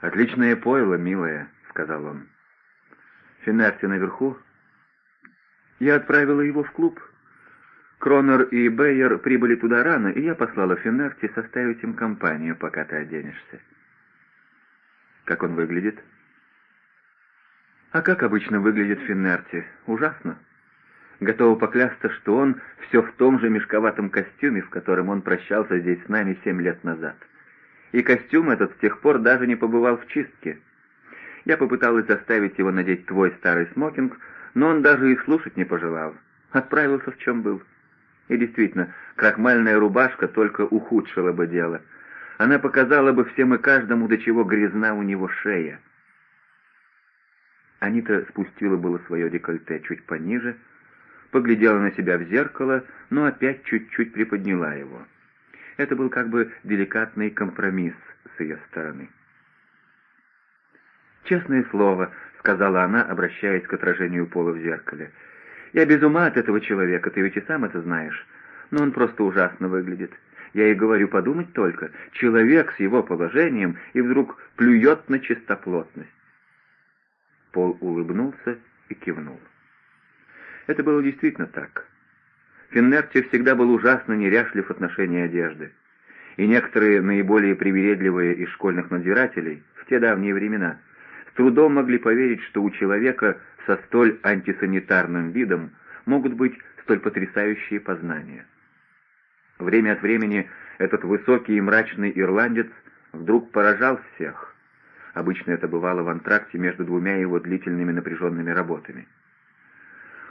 «Отличное пойло, милая», — сказал он. «Финерти наверху?» «Я отправила его в клуб. Кронер и Бейер прибыли туда рано, и я послала Финерти составить им компанию, пока ты оденешься». «Как он выглядит?» «А как обычно выглядит Финерти? Ужасно. Готова поклясться, что он все в том же мешковатом костюме, в котором он прощался здесь с нами семь лет назад. И костюм этот с тех пор даже не побывал в чистке. Я попыталась заставить его надеть твой старый смокинг, но он даже и слушать не пожелал. Отправился в чем был. И действительно, крахмальная рубашка только ухудшила бы дело. Она показала бы всем и каждому, до чего грязна у него шея. Анита спустила было свое декольте чуть пониже, поглядела на себя в зеркало, но опять чуть-чуть приподняла его. Это был как бы деликатный компромисс с ее стороны. «Честное слово», — сказала она, обращаясь к отражению пола в зеркале, — «я без ума от этого человека, ты ведь и сам это знаешь, но он просто ужасно выглядит. Я и говорю, подумать только, человек с его положением и вдруг плюет на чистоплотность». Пол улыбнулся и кивнул. Это было действительно так. Финнерти всегда был ужасно неряшлив в отношении одежды. И некоторые наиболее привередливые из школьных надзирателей в те давние времена с трудом могли поверить, что у человека со столь антисанитарным видом могут быть столь потрясающие познания. Время от времени этот высокий и мрачный ирландец вдруг поражал всех. Обычно это бывало в антракте между двумя его длительными напряженными работами.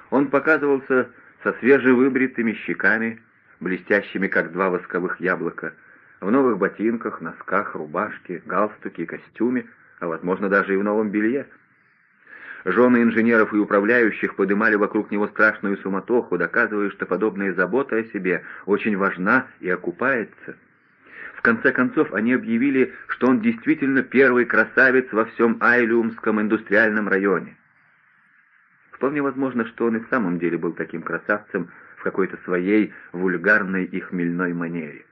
Он показывался со свежевыбритыми щеками, блестящими, как два восковых яблока, в новых ботинках, носках, рубашке, галстуке и костюме, а, возможно, даже и в новом белье. Жены инженеров и управляющих подымали вокруг него страшную суматоху, доказывая, что подобная забота о себе очень важна и окупается. В конце концов, они объявили, что он действительно первый красавец во всем Айлюмском индустриальном районе. Вполне возможно, что он и в самом деле был таким красавцем в какой-то своей вульгарной и хмельной манере.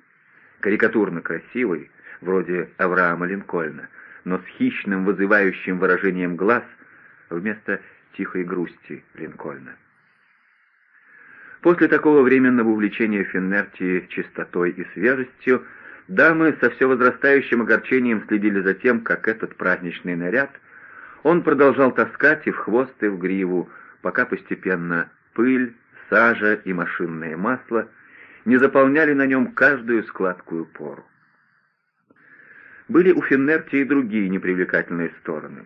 Карикатурно красивый, вроде Авраама Линкольна, но с хищным вызывающим выражением глаз вместо тихой грусти Линкольна. После такого временного увлечения Финнерти чистотой и свежестью, дамы со все возрастающим огорчением следили за тем, как этот праздничный наряд — он продолжал таскать и в хвост, и в гриву, пока постепенно пыль, сажа и машинное масло не заполняли на нем каждую складкую пору. Были у Финнерти и другие непривлекательные стороны.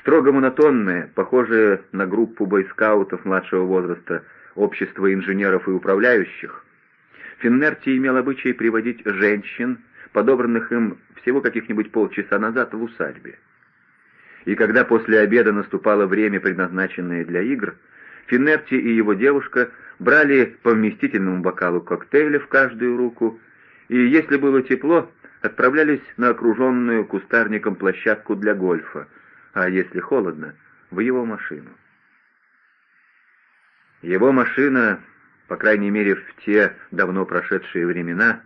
Строго монотонное, похожее на группу бойскаутов младшего возраста, общество инженеров и управляющих, Финнерти имел обычай приводить женщин, подобранных им всего каких-нибудь полчаса назад в усадьбе и когда после обеда наступало время, предназначенное для игр, Финерти и его девушка брали по вместительному бокалу коктейля в каждую руку, и, если было тепло, отправлялись на окруженную кустарником площадку для гольфа, а если холодно, в его машину. Его машина, по крайней мере в те давно прошедшие времена,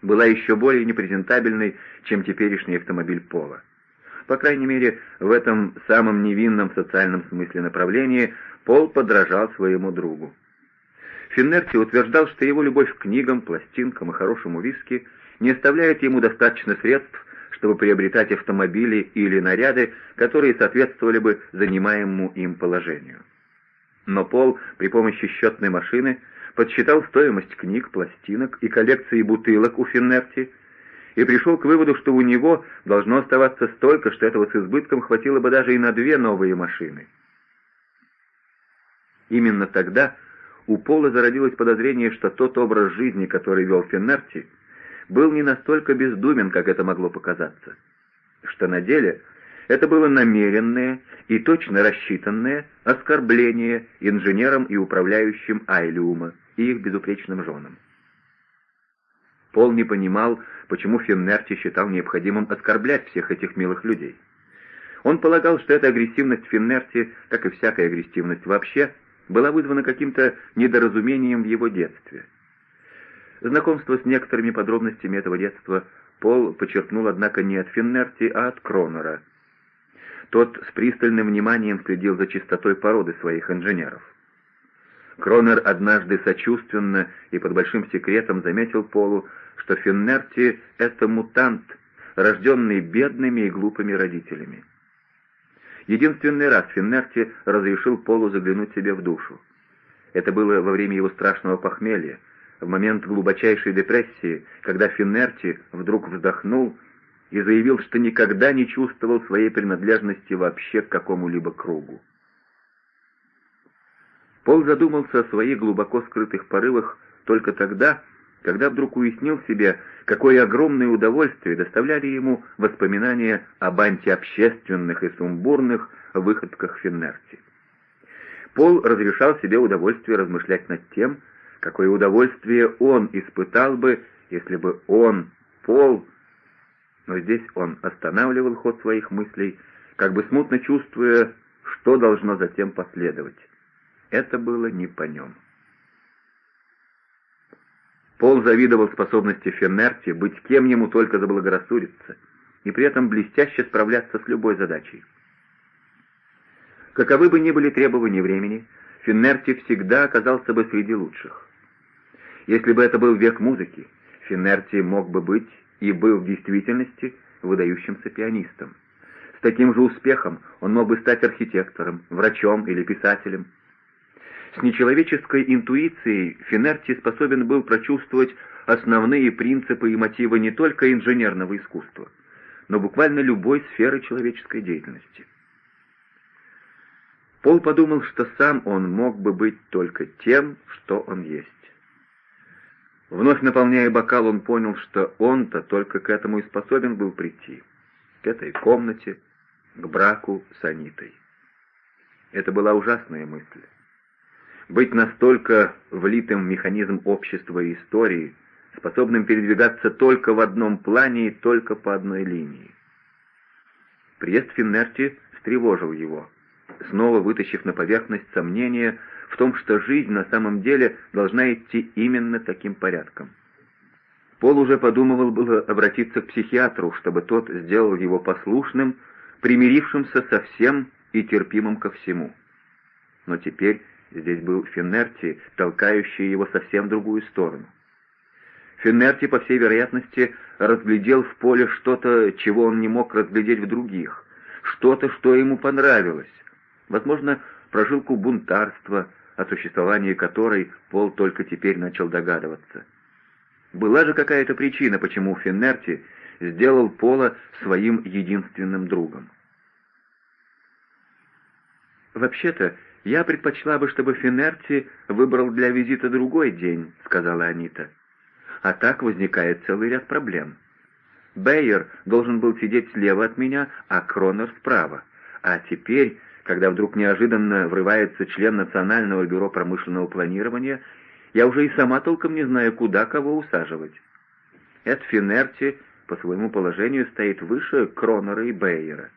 была еще более непрезентабельной, чем теперешний автомобиль Пола. По крайней мере, в этом самом невинном социальном смысле направлении Пол подражал своему другу. Финнерти утверждал, что его любовь к книгам, пластинкам и хорошему виски не оставляет ему достаточно средств, чтобы приобретать автомобили или наряды, которые соответствовали бы занимаемому им положению. Но Пол при помощи счетной машины подсчитал стоимость книг, пластинок и коллекции бутылок у Финнерти – и пришел к выводу, что у него должно оставаться столько, что этого с избытком хватило бы даже и на две новые машины. Именно тогда у Пола зародилось подозрение, что тот образ жизни, который вел Феннерти, был не настолько бездумен, как это могло показаться, что на деле это было намеренное и точно рассчитанное оскорбление инженерам и управляющим Айлиума и их безупречным женам. Пол не понимал, почему Финнерти считал необходимым оскорблять всех этих милых людей. Он полагал, что эта агрессивность Финнерти, как и всякая агрессивность вообще, была вызвана каким-то недоразумением в его детстве. Знакомство с некоторыми подробностями этого детства Пол почерпнул, однако, не от Финнерти, а от Кронера. Тот с пристальным вниманием следил за чистотой породы своих инженеров. Кронер однажды сочувственно и под большим секретом заметил Полу, что Финнерти — это мутант, рожденный бедными и глупыми родителями. Единственный раз Финнерти разрешил Полу заглянуть себе в душу. Это было во время его страшного похмелья, в момент глубочайшей депрессии, когда Финнерти вдруг вздохнул и заявил, что никогда не чувствовал своей принадлежности вообще к какому-либо кругу. Пол задумался о своих глубоко скрытых порывах только тогда, когда вдруг уяснил себе, какое огромное удовольствие доставляли ему воспоминания об антиобщественных и сумбурных выходках Финнерти. Пол разрешал себе удовольствие размышлять над тем, какое удовольствие он испытал бы, если бы он, Пол, но здесь он останавливал ход своих мыслей, как бы смутно чувствуя, что должно затем последовать. Это было не по нем. Пол завидовал способности Феннерти быть кем ему только заблагорассудится, и при этом блестяще справляться с любой задачей. Каковы бы ни были требования времени, Финнерти всегда оказался бы среди лучших. Если бы это был век музыки, Финнерти мог бы быть и был в действительности выдающимся пианистом. С таким же успехом он мог бы стать архитектором, врачом или писателем. С нечеловеческой интуицией Финерти способен был прочувствовать основные принципы и мотивы не только инженерного искусства, но буквально любой сферы человеческой деятельности. Пол подумал, что сам он мог бы быть только тем, что он есть. Вновь наполняя бокал, он понял, что он-то только к этому и способен был прийти, к этой комнате, к браку с Анитой. Это была ужасная мысль. Быть настолько влитым в механизм общества и истории, способным передвигаться только в одном плане и только по одной линии. Приезд Финнерти встревожил его, снова вытащив на поверхность сомнения в том, что жизнь на самом деле должна идти именно таким порядком. Пол уже подумывал было обратиться к психиатру, чтобы тот сделал его послушным, примирившимся со всем и терпимым ко всему. Но теперь здесь был Финнерти, толкающий его совсем в другую сторону. Финнерти, по всей вероятности, разглядел в поле что-то, чего он не мог разглядеть в других, что-то, что ему понравилось. Возможно, прожилку бунтарства, о существовании которой Пол только теперь начал догадываться. Была же какая-то причина, почему Финнерти сделал Пола своим единственным другом. «Вообще-то, я предпочла бы, чтобы Финнерти выбрал для визита другой день», — сказала Анита. «А так возникает целый ряд проблем. Бейер должен был сидеть слева от меня, а Кронер справа. А теперь когда вдруг неожиданно врывается член Национального бюро промышленного планирования, я уже и сама толком не знаю, куда кого усаживать. Эд Финерти по своему положению стоит выше Кронера и Бейера,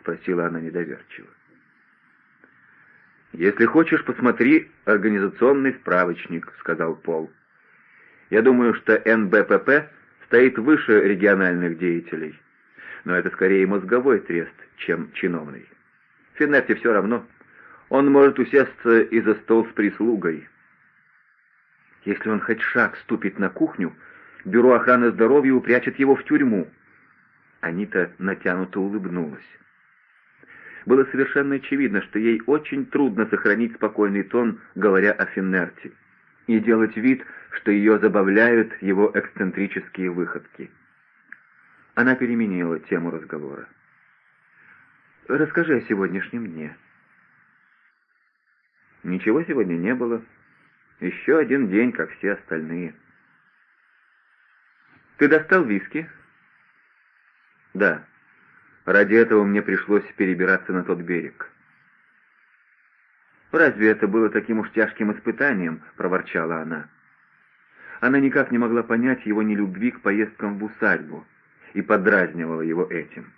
спросила она недоверчиво. «Если хочешь, посмотри организационный справочник», — сказал Пол. «Я думаю, что НБПП стоит выше региональных деятелей, но это скорее мозговой трест, чем чиновный». Финетти все равно. Он может усесться и за стол с прислугой. Если он хоть шаг ступит на кухню, бюро охраны здоровья упрячет его в тюрьму. Анита натянуто улыбнулась. Было совершенно очевидно, что ей очень трудно сохранить спокойный тон, говоря о Финнерте, и делать вид, что ее забавляют его эксцентрические выходки. Она переменила тему разговора. Расскажи о сегодняшнем дне». «Ничего сегодня не было. Еще один день, как все остальные». «Ты достал виски?» «Да. Ради этого мне пришлось перебираться на тот берег». «Разве это было таким уж тяжким испытанием?» — проворчала она. Она никак не могла понять его нелюбви к поездкам в усадьбу и подразнивала его этим.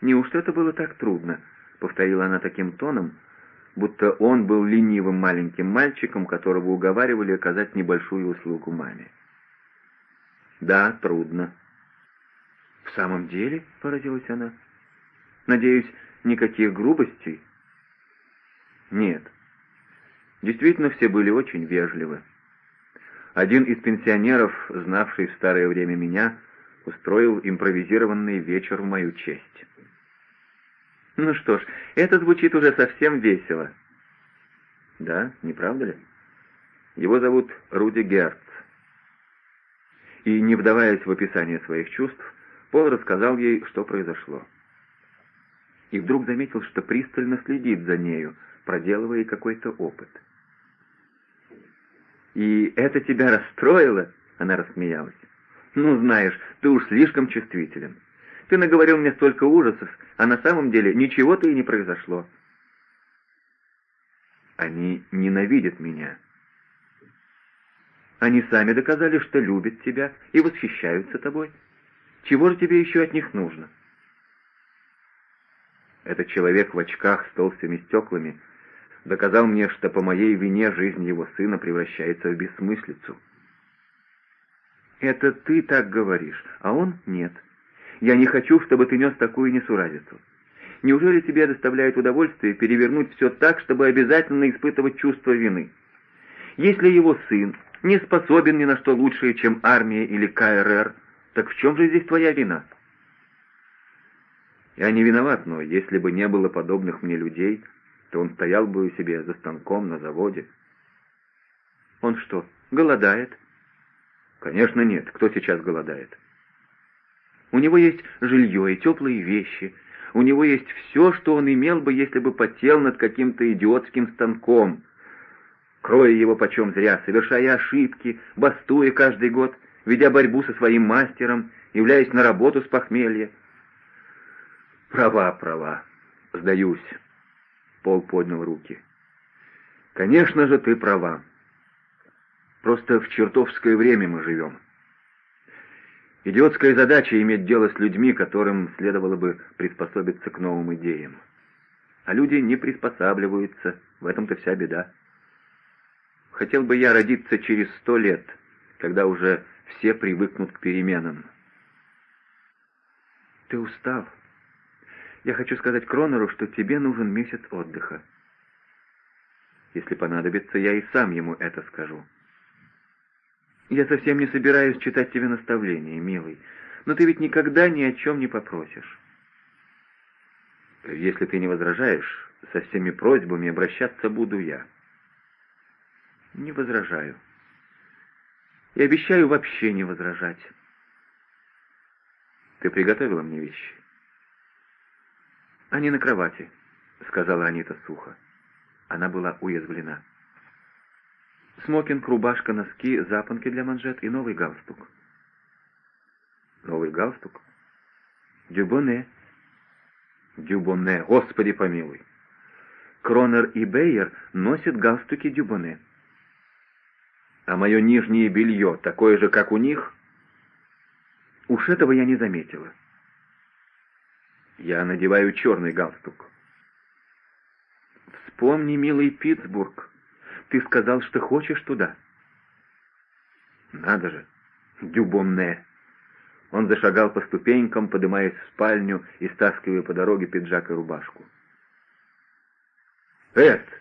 «Неужто это было так трудно?» — повторила она таким тоном, будто он был ленивым маленьким мальчиком, которого уговаривали оказать небольшую услугу маме. «Да, трудно». «В самом деле?» — поразилась она. «Надеюсь, никаких грубостей?» «Нет. Действительно, все были очень вежливы. Один из пенсионеров, знавший в старое время меня, устроил импровизированный вечер в мою честь. Ну что ж, это звучит уже совсем весело. Да, не правда ли? Его зовут Руди Герц. И, не вдаваясь в описание своих чувств, Пол рассказал ей, что произошло. И вдруг заметил, что пристально следит за нею, проделывая какой-то опыт. «И это тебя расстроило?» — она рассмеялась. «Ну, знаешь, ты уж слишком чувствителен. Ты наговорил мне столько ужасов, а на самом деле ничего-то и не произошло». «Они ненавидят меня». «Они сами доказали, что любят тебя и восхищаются тобой. Чего же тебе еще от них нужно?» Этот человек в очках с толстыми стеклами доказал мне, что по моей вине жизнь его сына превращается в бессмыслицу. «Это ты так говоришь, а он нет. Я не хочу, чтобы ты нес такую несуразицу. Неужели тебе доставляет удовольствие перевернуть все так, чтобы обязательно испытывать чувство вины? Если его сын не способен ни на что лучшее, чем армия или КРР, так в чем же здесь твоя вина?» Я не виноват, но если бы не было подобных мне людей, то он стоял бы у себя за станком на заводе. Он что, голодает? Конечно нет. Кто сейчас голодает? У него есть жилье и теплые вещи. У него есть все, что он имел бы, если бы потел над каким-то идиотским станком. Кроя его почем зря, совершая ошибки, бастуя каждый год, ведя борьбу со своим мастером, являясь на работу с похмелья. Права, права. Сдаюсь. Пол поднял руки. «Конечно же, ты права. Просто в чертовское время мы живем. Идиотская задача иметь дело с людьми, которым следовало бы приспособиться к новым идеям. А люди не приспосабливаются, в этом-то вся беда. Хотел бы я родиться через сто лет, когда уже все привыкнут к переменам. Ты устал. Я хочу сказать Кронеру, что тебе нужен месяц отдыха. Если понадобится, я и сам ему это скажу. Я совсем не собираюсь читать тебе наставления, милый, но ты ведь никогда ни о чем не попросишь. Если ты не возражаешь, со всеми просьбами обращаться буду я. Не возражаю. И обещаю вообще не возражать. Ты приготовила мне вещи? «Они на кровати», — сказала Анита сухо. Она была уязвлена. Смокинг, рубашка, носки, запонки для манжет и новый галстук. Новый галстук? Дюбоне. Дюбоне, господи помилуй. Кронер и Бейер носят галстуки Дюбоне. А мое нижнее белье такое же, как у них? Уж этого я не заметила. Я надеваю черный галстук. Вспомни, милый Питтсбург. Ты сказал, что хочешь туда. Надо же. Дюбонне. Он зашагал по ступенькам, поднимаясь в спальню и стаскивая по дороге пиджак и рубашку. Эд!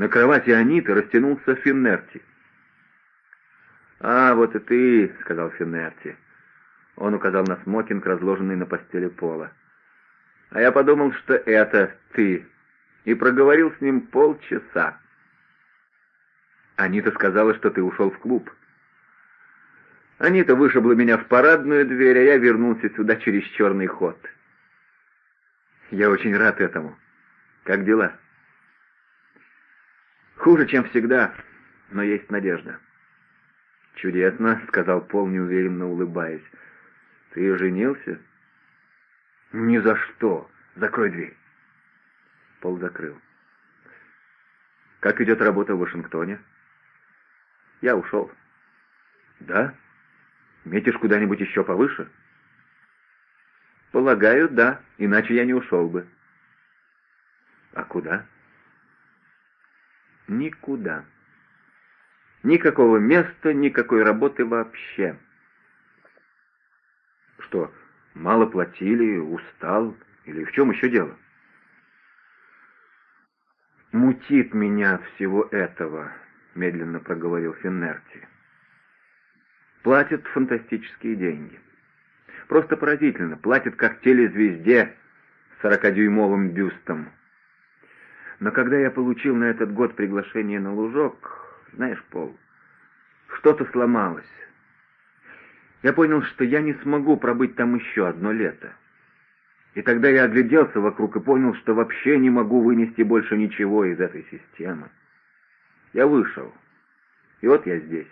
На кровати Аниты растянулся Финнерти. «А, вот и ты», — сказал Финнерти. Он указал на смокинг, разложенный на постели пола. «А я подумал, что это ты, и проговорил с ним полчаса. Анита сказала, что ты ушел в клуб. Анита вышибла меня в парадную дверь, а я вернулся сюда через черный ход. Я очень рад этому. Как дела?» «Хуже, чем всегда, но есть надежда». «Чудесно», — сказал Пол, неуверенно улыбаясь. «Ты женился?» «Ни за что! Закрой дверь!» Пол закрыл. «Как идет работа в Вашингтоне?» «Я ушел». «Да? Метишь куда-нибудь еще повыше?» «Полагаю, да, иначе я не ушел бы». «А куда?» «Никуда». Никакого места, никакой работы вообще. Что, мало платили, устал, или в чем еще дело? «Мутит меня всего этого», — медленно проговорил Финнерти. «Платят фантастические деньги. Просто поразительно, платят как телезвезде с сорокадюймовым бюстом. Но когда я получил на этот год приглашение на лужок, знаешь, Пол, что-то сломалось. Я понял, что я не смогу пробыть там еще одно лето. И тогда я огляделся вокруг и понял, что вообще не могу вынести больше ничего из этой системы. Я вышел. И вот я здесь.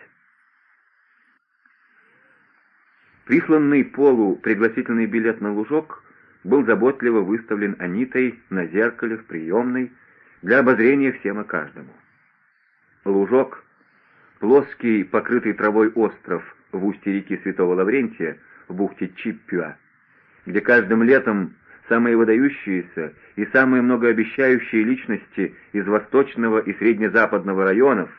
Присланный Полу пригласительный билет на лужок был заботливо выставлен Анитой на зеркале в приемной для обозрения всем и каждому. Лужок, плоский, покрытый травой остров в устье реки Святого Лаврентия в бухте Чиппюа, где каждым летом самые выдающиеся и самые многообещающие личности из восточного и среднезападного районов,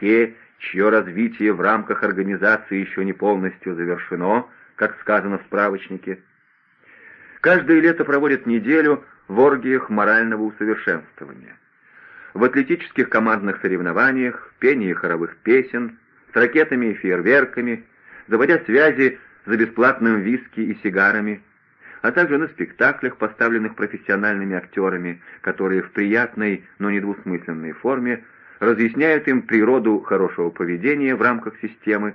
те, чье развитие в рамках организации еще не полностью завершено, как сказано в справочнике, каждое лето проводят неделю в оргиях морального усовершенствования. В атлетических командных соревнованиях, пении хоровых песен, с ракетами и фейерверками, заводя связи за бесплатным виски и сигарами, а также на спектаклях, поставленных профессиональными актерами, которые в приятной, но недвусмысленной форме разъясняют им природу хорошего поведения в рамках системы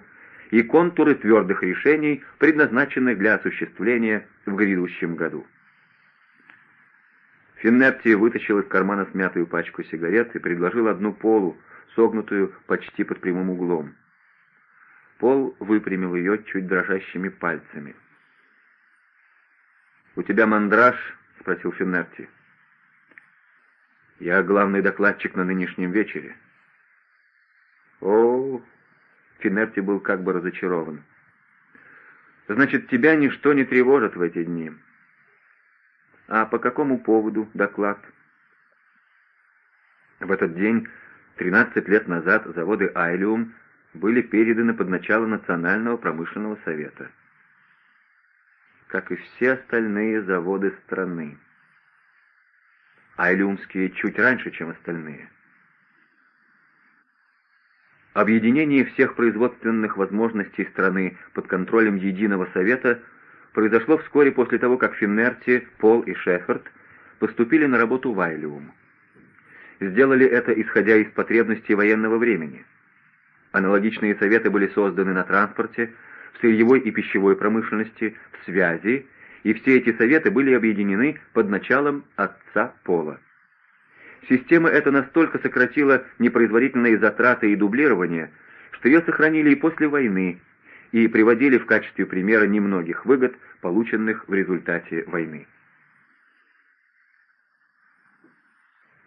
и контуры твердых решений, предназначенных для осуществления в грядущем году. Финнепти вытащил из кармана смятую пачку сигарет и предложил одну полу, согнутую почти под прямым углом. Пол выпрямил ее чуть дрожащими пальцами. «У тебя мандраж?» — спросил Финнерти. «Я главный докладчик на нынешнем вечере». «О!» — Финнерти был как бы разочарован. «Значит, тебя ничто не тревожит в эти дни». «А по какому поводу доклад?» В этот день, 13 лет назад, заводы «Айлиум» были переданы под начало Национального промышленного совета. Как и все остальные заводы страны. Айлиумские чуть раньше, чем остальные. Объединение всех производственных возможностей страны под контролем Единого Совета произошло вскоре после того, как Финнерти, Пол и Шеффорд поступили на работу в Айлиум. Сделали это, исходя из потребностей военного времени – Аналогичные советы были созданы на транспорте, в сырьевой и пищевой промышленности, в связи, и все эти советы были объединены под началом отца Пола. Система эта настолько сократила непроизводительные затраты и дублирование, что ее сохранили и после войны, и приводили в качестве примера немногих выгод, полученных в результате войны.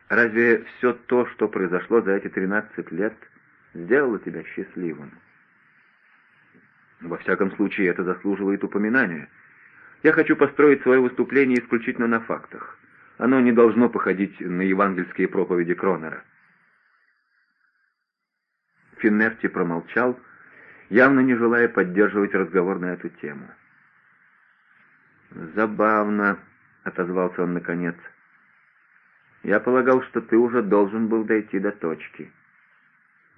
Разве все то, что произошло за эти 13 лет – сделала тебя счастливым. Во всяком случае, это заслуживает упоминания. Я хочу построить свое выступление исключительно на фактах. Оно не должно походить на евангельские проповеди Кронера. Финнерти промолчал, явно не желая поддерживать разговор на эту тему. «Забавно», — отозвался он наконец. «Я полагал, что ты уже должен был дойти до точки».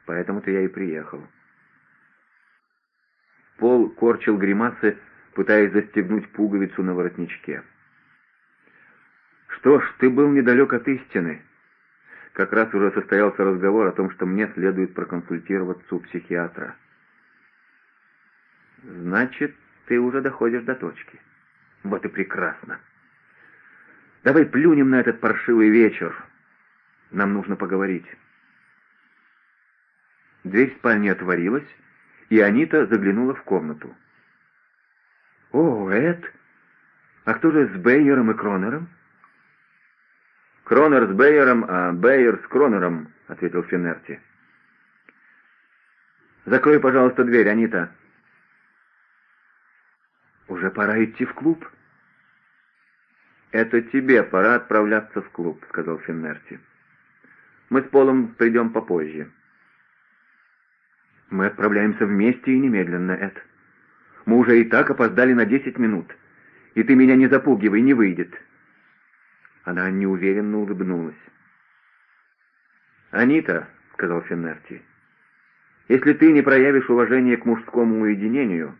Поэтому-то я и приехал. Пол корчил гримасы, пытаясь застегнуть пуговицу на воротничке. «Что ж, ты был недалек от истины. Как раз уже состоялся разговор о том, что мне следует проконсультироваться у психиатра». «Значит, ты уже доходишь до точки. Вот и прекрасно. Давай плюнем на этот паршивый вечер. Нам нужно поговорить». Дверь спальни отворилась, и Анита заглянула в комнату. «О, Эд! А кто же с Бейером и Кронером?» «Кронер с Бейером, а Бейер с Кронером», — ответил Финерти. «Закрой, пожалуйста, дверь, Анита». «Уже пора идти в клуб». «Это тебе пора отправляться в клуб», — сказал Финнерти. «Мы с Полом придем попозже». Мы отправляемся вместе и немедленно, Эд. Мы уже и так опоздали на десять минут. И ты меня не запугивай, не выйдет. Она неуверенно улыбнулась. «Анита», — сказал Феннерти, — «если ты не проявишь уважение к мужскому уединению,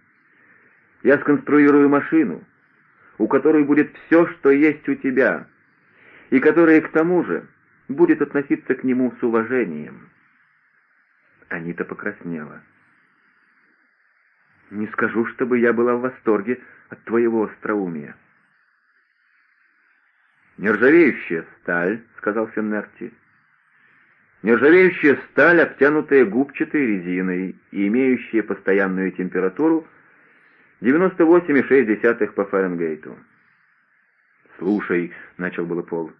я сконструирую машину, у которой будет все, что есть у тебя, и которая, к тому же, будет относиться к нему с уважением». Анита покраснела. «Не скажу, чтобы я была в восторге от твоего остроумия». «Нержавеющая сталь», — сказал Феннерти. «Нержавеющая сталь, обтянутая губчатой резиной и имеющая постоянную температуру 98,6 по Фаренгейту». «Слушай», — начал было Пол.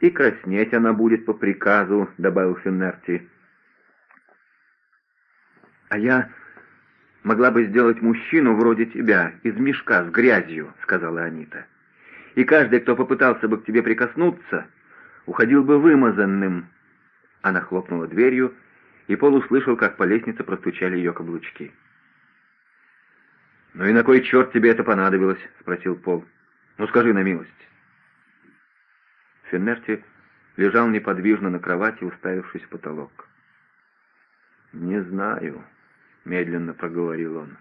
«И краснеть она будет по приказу», — добавил Феннерти. «А я могла бы сделать мужчину вроде тебя из мешка с грязью», — сказала Анита. «И каждый, кто попытался бы к тебе прикоснуться, уходил бы вымазанным». Она хлопнула дверью, и Пол услышал, как по лестнице простучали ее каблучки. «Ну и на кой черт тебе это понадобилось?» — спросил Пол. «Ну скажи на милость». Феннерти лежал неподвижно на кровати, уставившись в потолок. «Не знаю», — медленно проговорил он.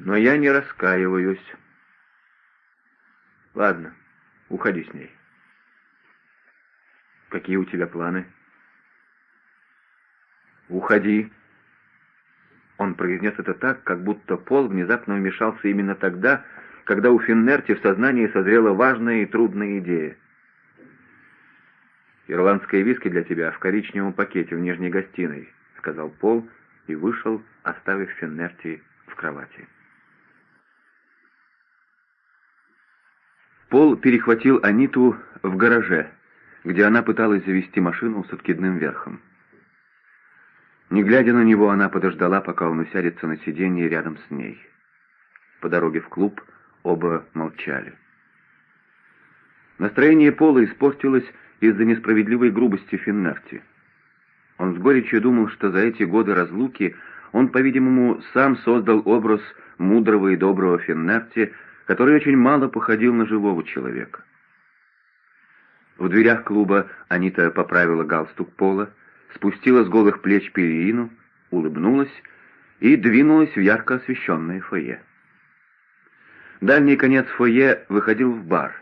«Но я не раскаиваюсь. Ладно, уходи с ней». «Какие у тебя планы?» «Уходи». Он произнес это так, как будто Пол внезапно вмешался именно тогда, когда у Финнерти в сознании созрела важная и трудная идея. «Ирландское виски для тебя в коричневом пакете в нижней гостиной», — сказал Пол и вышел, оставив Финнерти в кровати. Пол перехватил Аниту в гараже, где она пыталась завести машину с откидным верхом. Не глядя на него, она подождала, пока он усядется на сиденье рядом с ней. По дороге в клуб оба молчали. Настроение Пола испортилось из-за несправедливой грубости Финнерти. Он с горечью думал, что за эти годы разлуки он, по-видимому, сам создал образ мудрого и доброго Финнерти, который очень мало походил на живого человека. В дверях клуба Анита поправила галстук Пола, спустила с голых плеч перину, улыбнулась и двинулась в ярко освещенное фойе. Дальний конец фойе выходил в бар,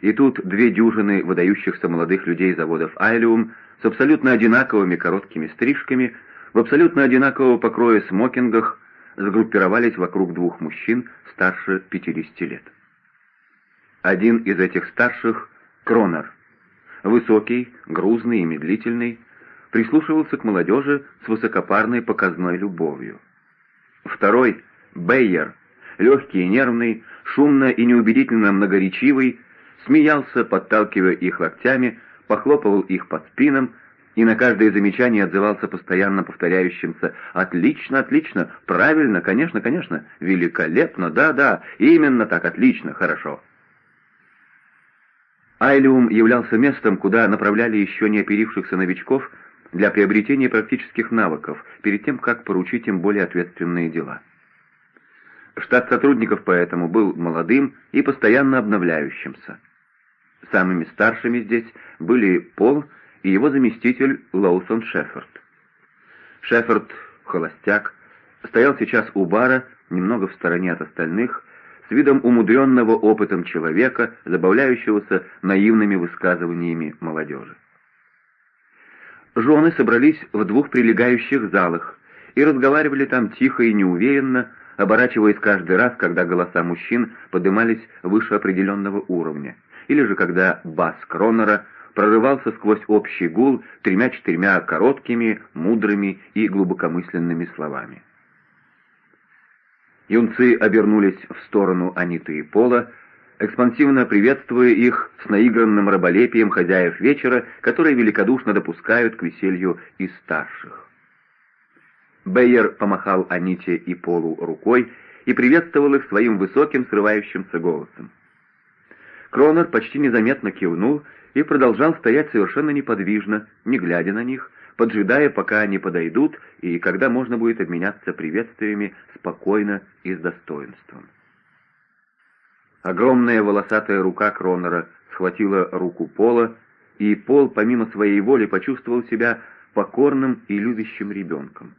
и тут две дюжины выдающихся молодых людей заводов «Айлиум» с абсолютно одинаковыми короткими стрижками, в абсолютно одинакового покроя смокингах, сгруппировались вокруг двух мужчин старше 50 лет. Один из этих старших — Кронер, высокий, грузный и медлительный, прислушивался к молодежи с высокопарной показной любовью. Второй — Бейер, легкий и нервный, шумно и неубедительно многоречивый, смеялся, подталкивая их локтями, похлопывал их под спинам и на каждое замечание отзывался постоянно повторяющимся «Отлично, отлично, правильно, конечно, конечно, великолепно, да-да, именно так, отлично, хорошо». Айлиум являлся местом, куда направляли еще не оперившихся новичков для приобретения практических навыков, перед тем, как поручить им более ответственные дела. Штат сотрудников поэтому был молодым и постоянно обновляющимся. Самыми старшими здесь были Пол и его заместитель Лоусон Шеффорд. Шеффорд, холостяк, стоял сейчас у бара, немного в стороне от остальных, с видом умудренного опытом человека, забавляющегося наивными высказываниями молодежи. Жены собрались в двух прилегающих залах и разговаривали там тихо и неуверенно, оборачиваясь каждый раз, когда голоса мужчин поднимались выше определенного уровня, или же когда бас Кронера прорывался сквозь общий гул тремя-четырьмя короткими, мудрыми и глубокомысленными словами. Юнцы обернулись в сторону Аниты и Пола, экспансивно приветствуя их с наигранным раболепием хозяев вечера, которые великодушно допускают к веселью и старших. Бейер помахал Аните и Полу рукой и приветствовал их своим высоким срывающимся голосом. Кронер почти незаметно кивнул и продолжал стоять совершенно неподвижно, не глядя на них, поджидая, пока они подойдут, и когда можно будет обменяться приветствиями спокойно и с достоинством. Огромная волосатая рука Кронера схватила руку Пола, и Пол, помимо своей воли, почувствовал себя покорным и любящим ребенком.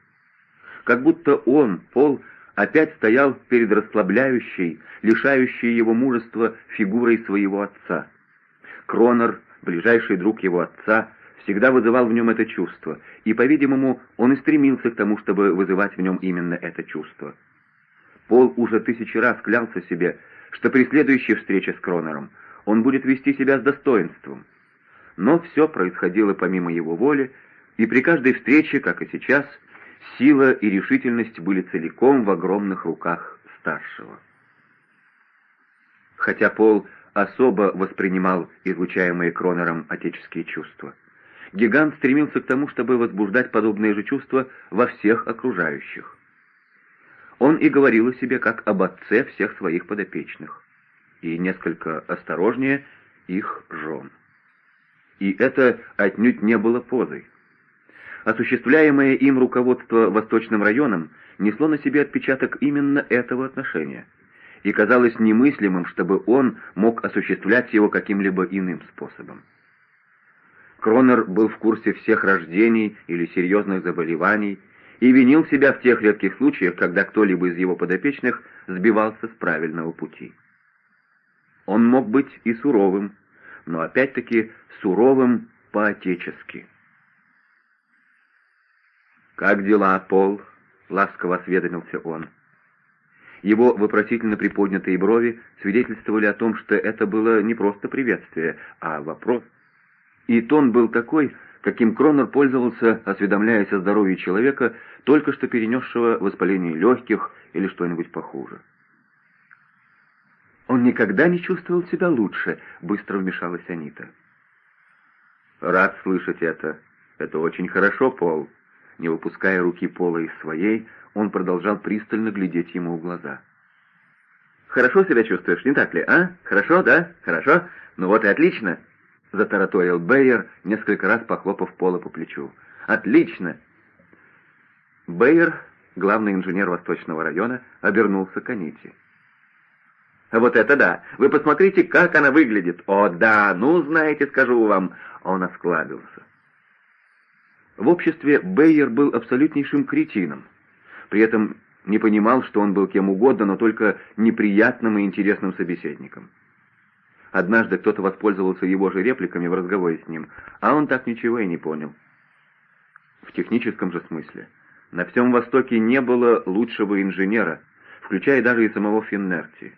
Как будто он, Пол, опять стоял перед расслабляющей, лишающей его мужества фигурой своего отца. Кронер, ближайший друг его отца, всегда вызывал в нем это чувство, и, по-видимому, он и стремился к тому, чтобы вызывать в нем именно это чувство. Пол уже тысячи раз клялся себе, что при следующей встрече с Кронером он будет вести себя с достоинством. Но все происходило помимо его воли, и при каждой встрече, как и сейчас, сила и решительность были целиком в огромных руках старшего. Хотя Пол особо воспринимал излучаемые Кронером отеческие чувства, гигант стремился к тому, чтобы возбуждать подобные же чувства во всех окружающих. Он и говорил о себе как об отце всех своих подопечных, и несколько осторожнее их жен. И это отнюдь не было позой. Осуществляемое им руководство Восточным районом несло на себе отпечаток именно этого отношения, и казалось немыслимым, чтобы он мог осуществлять его каким-либо иным способом. Кронер был в курсе всех рождений или серьезных заболеваний, и винил себя в тех редких случаях, когда кто-либо из его подопечных сбивался с правильного пути. Он мог быть и суровым, но опять-таки суровым по-отечески. «Как дела, Пол?» — ласково осведомился он. Его вопросительно приподнятые брови свидетельствовали о том, что это было не просто приветствие, а вопрос. И тон был такой, каким Кронер пользовался, осведомляясь о здоровье человека, только что перенесшего воспаление легких или что-нибудь похуже. «Он никогда не чувствовал себя лучше», — быстро вмешалась Анита. «Рад слышать это. Это очень хорошо, Пол». Не выпуская руки Пола из своей, он продолжал пристально глядеть ему в глаза. «Хорошо себя чувствуешь, не так ли, а? Хорошо, да? Хорошо? Ну вот и отлично затараторил Бейер, несколько раз похлопав Пола по плечу. «Отлично!» Бейер, главный инженер Восточного района, обернулся к Аните. «Вот это да! Вы посмотрите, как она выглядит! О, да! Ну, знаете, скажу вам!» Он осклабился. В обществе Бейер был абсолютнейшим кретином. При этом не понимал, что он был кем угодно, но только неприятным и интересным собеседником. Однажды кто-то воспользовался его же репликами в разговоре с ним, а он так ничего и не понял. В техническом же смысле. На всем Востоке не было лучшего инженера, включая даже и самого Финнерти.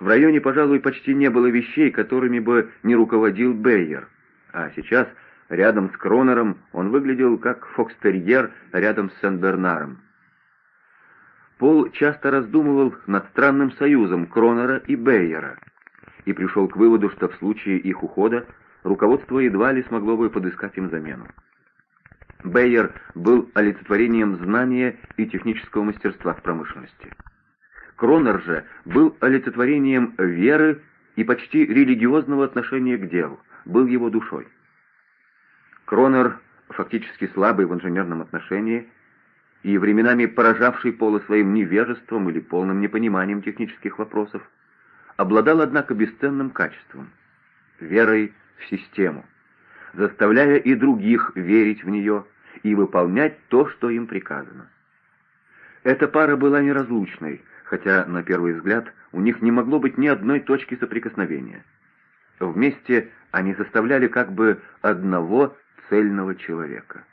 В районе, пожалуй, почти не было вещей, которыми бы не руководил Бейер. А сейчас, рядом с Кронером, он выглядел как фокстерьер рядом с Сен-Бернаром. Пол часто раздумывал над странным союзом Кронера и Бейера — и пришел к выводу, что в случае их ухода руководство едва ли смогло бы подыскать им замену. Бейер был олицетворением знания и технического мастерства в промышленности. Кронер же был олицетворением веры и почти религиозного отношения к делу, был его душой. Кронер, фактически слабый в инженерном отношении и временами поражавший Пола своим невежеством или полным непониманием технических вопросов, обладал, однако, бесценным качеством — верой в систему, заставляя и других верить в нее и выполнять то, что им приказано. Эта пара была неразлучной, хотя, на первый взгляд, у них не могло быть ни одной точки соприкосновения. Вместе они составляли как бы одного цельного человека.